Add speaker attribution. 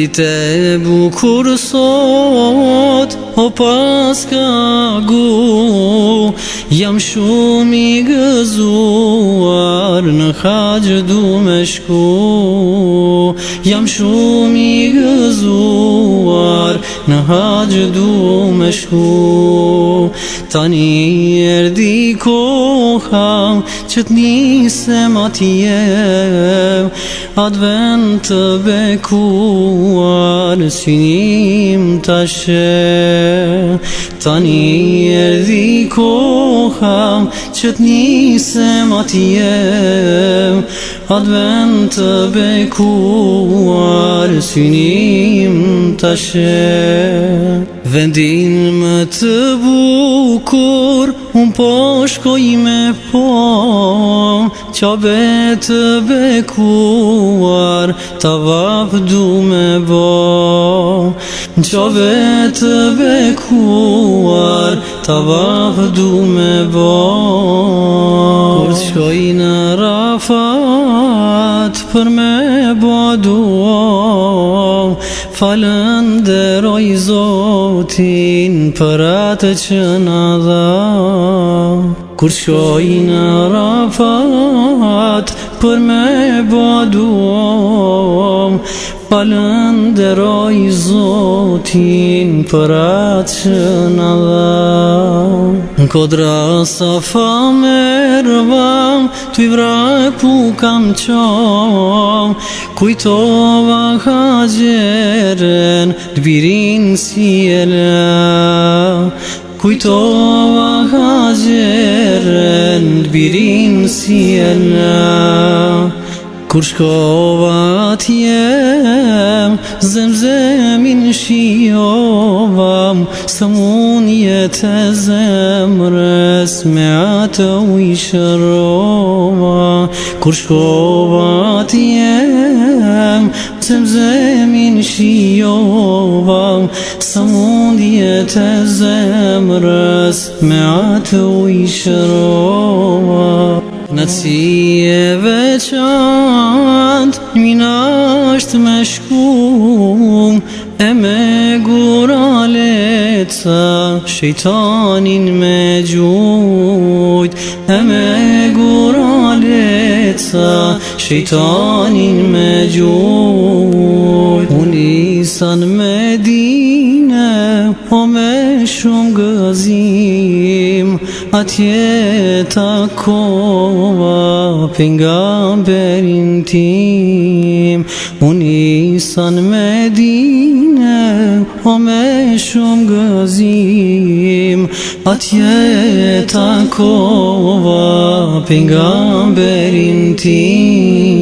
Speaker 1: Si të bukur sot, o pas gu, jam shumë i gëzuar, në haqë du me shku. Jam shumë i gëzuar, në haqë du me shku. Tani erdi koha, Që të njëse Advent të beku Alësynim t'ashe Tani e diko kam që t'nisem atje Advent të bekuar synim të shë Vendin më të bukur Unë po shkoj me po Qabe të bekuar Ta vapdu me bo. Në qove të bekuar, ta vahë du me bërë Kur shkoj në rafat për me bërë duom Falën deroj zotin për atë që në dha Kur shkoj në rafat për me bërë duom falënderoj Zotin për atë që në dha Kodra sa famë me rëva Ty vra e pu kam qom Kujtova ka gjeren Dbirin si e lë Kujtova ka gjeren Dbirin si e lë کرشکاوات زمزمین شیوام سمونیت زم رسمعت وی شروا کرشکاوات زمزمین شیوام سمونیت زم رسمعت وی شروا و چند میناشت مشکوم امه شیطان این مجود امه شیطان این مجود اونی سن مدینه شم گذین A tjeta kova, pinga berintim Unisan me dine, o me shumë gëzim A tjeta kova, pinga berintim